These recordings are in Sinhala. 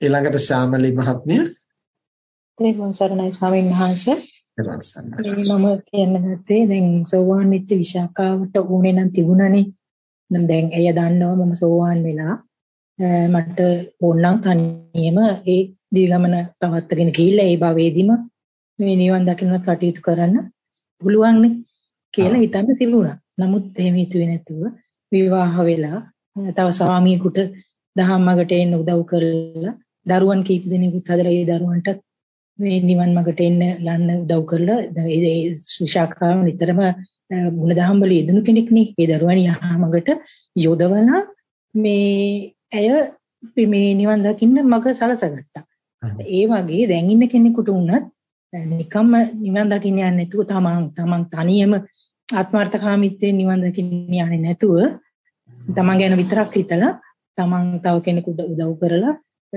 ඊළඟට ශාමලි මහත්මිය තේරුවන් සරණයි ස්වාමීන් වහන්සේ. තේරුවන් සරණයි. මම කියන්න ගත්තේ දැන් සෝවාන් වෙච්ච විශාකාවට ඕනේ නම් තිබුණනේ. නම් දැන් එය දන්නවා මම සෝවාන් වෙලා මට ඕනනම් තනියම ඒ දිවිගමන පවත්වාගෙන ගිහිල්ලා ඒ භවයේදීම මේ නිවන් දකින්න කටයුතු කරන්න පුළුවන් නේ කියලා හිතන්න තිබුණා. නමුත් එහෙම හිතුවේ නැතුව විවාහ වෙලා තව ස්වාමියෙකුට දහම්මකට එන්න උදව් කරලා දරුවන් කීප දෙනෙකුත් හදලා ඒ දරුවන්ට මේ නිවන් මාර්ගට එන්න යන්න උදව් කරලා ඒ ශිෂාකාව නිතරම ගුණධම් වල යෙදුණු කෙනෙක් නේ. ඒ දරුවන් යහමඟට යොදවලා මේ ඇය මේ නිවන් දකින්න මඟ සලසගත්තා. ඒ වගේ දැන් ඉන්න කෙනෙකුට වුණත් නිකම්ම නිවන් දකින්න යන්නේ නැතුව තමන් තමන් තනියම ආත්මార్థකාමීත්වයෙන් නිවන් දකින්න යන්නේ නැතුව තමන් ගැන විතරක් හිතලා තමන් තව කෙනෙකුට උදව් කරලා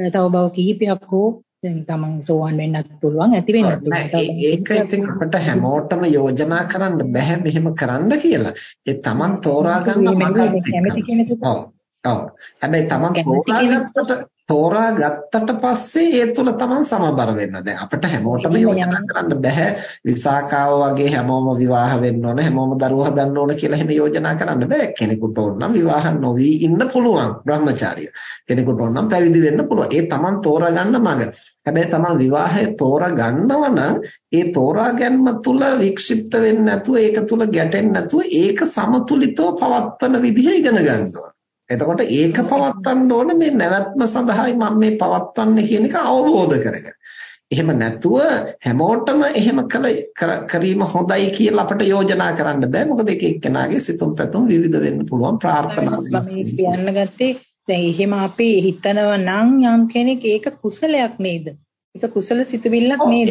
තව බව කිහිපයක් හෝ දැන් තමන් සෝවන් වෙන්නත් පුළුවන් ඇති වෙන්නත් පුළුවන්. ඒක ඉතින් අපිට හැමෝටම යෝජනා කරන්න බෑ මෙහෙම කරන්න කියලා. ඒ තමන් තෝරා ගන්න මඟ කැමති කෙනෙකුට ඔව්. ඔව්. හැබැයි තමන් තෝරාගත්තට තෝරා ගත්තට පස්සේ ඒ තුල තමන් සමබර වෙන්න. දැන් අපිට හැමෝටම යෝජනා කරන්න බෑ විසාකාව වගේ හැමෝම විවාහ වෙන්න ඕන හැමෝම දරුවෝ හදන්න ඕන කියලා එහෙම යෝජනා කරන්න බෑ. කෙනෙකුට ඕන නම් විවාහ නොවි ඉන්න පුළුවන් බ්‍රහ්මචාරිය. කෙනෙකුට ඕන නම් පැවිදි වෙන්න පුළුවන්. ඒ තමන් තෝරා ගන්න මඟ. හැබැයි තමන් විවාහය තෝරා ගන්නව නම් ඒ තෝරා ගැනීම තුල වික්ෂිප්ත වෙන්නේ නැතුව ඒක තුල ගැටෙන්නේ නැතුව ඒක සමතුලිතව පවත්වන විදිහ ඉගෙන ගන්න ඕන. එතකොට ඒක පවත්වන්න ඕන මේ නැවැත්ම සඳහායි මම මේ පවත්වන්නේ කියන එක අවබෝධ කරගන්න. එහෙම නැතුව හැමෝටම එහෙම කළ කිරීම හොඳයි කියලා අපිට යෝජනා කරන්න බෑ. මොකද එක එක්කෙනාගේ සිතුම් පැතුම් විවිධ වෙන්න පුළුවන් ප්‍රාර්ථනා කියන්න ගත්තේ දැන් එහෙම අපි හිතනවා නම් යම් කෙනෙක් ඒක කුසලයක් නේද? ඒක කුසල සිතුවිල්ලක් නේද?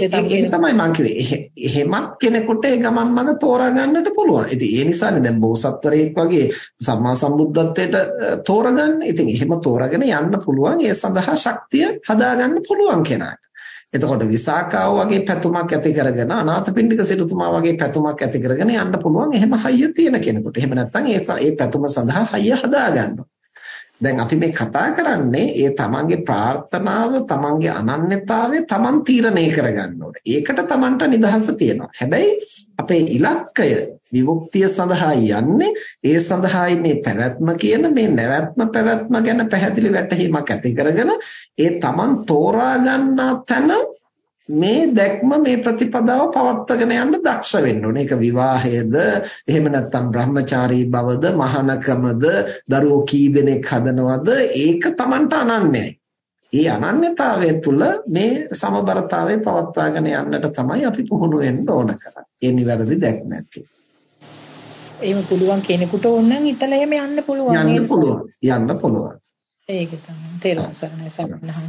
තමයි මම කිව්වේ. එහෙමත් කෙනෙකුට ඒ ගමන් මඟ තෝරා ගන්නට පුළුවන්. ඉතින් ඒ නිසානේ දැන් බෝසත්වරයෙක් වගේ සම්මා සම්බුද්ධත්වයට තෝරගන්න. ඉතින් එහෙම තෝරාගෙන යන්න පුළුවන්. ඒ සඳහා ශක්තිය හදාගන්න පුළුවන් කෙනාට. එතකොට විසාකාව වගේ පැතුමක් ඇති කරගෙන අනාථපිණ්ඩික සිටුතුමා වගේ පැතුමක් ඇති කරගෙන යන්න පුළුවන්. එහෙම හයිය තියෙන කෙනෙකුට. එහෙම නැත්නම් ඒ පැතුම සඳහා හයිය හදාගන්න. දැන් අපි මේ කතා කරන්නේ ඒ තමන්ගේ ප්‍රාර්ථනාව තමන්ගේ අනන්‍යතාවය තමන් තීරණය කරගන්න ඕනේ. ඒකට තමන්ට නිදහස තියෙනවා. හැබැයි අපේ ඉලක්කය විමුක්තිය සඳහා යන්නේ ඒ සඳහායි මේ පැවැත්ම කියන මේ නැවැත්ම පැවැත්ම ගැන පැහැදිලි වැටහීමක් ඇති කරගෙන ඒ තමන් තෝරා ගන්නා තැන මේ දැක්ම මේ ප්‍රතිපදාව පවත්වාගෙන යන්න දක්ෂ වෙන්න ඕනේ. ඒක විවාහයද, එහෙම නැත්නම් බ්‍රහ්මචාරී බවද, මහානකමද, දරුවෝ කී දෙනෙක් හදනවද, ඒක Tamanට අනන්‍යයි. ඒ අනන්‍යතාවය තුළ මේ සමබරතාවය පවත්වාගෙන යන්නට තමයි අපි පුහුණු වෙන්න ඕන කරන්නේ. ඒ නිවැරදි දැක්ම ඇති. එහෙම පුළුවන් කෙනෙකුට ඕන නම් ඉතල එහෙම යන්න පුළුවන්. යන්න පුළුවන්. යන්න පුළුවන්. ඒක තමයි. තේරුම් ගන්න සරණයි.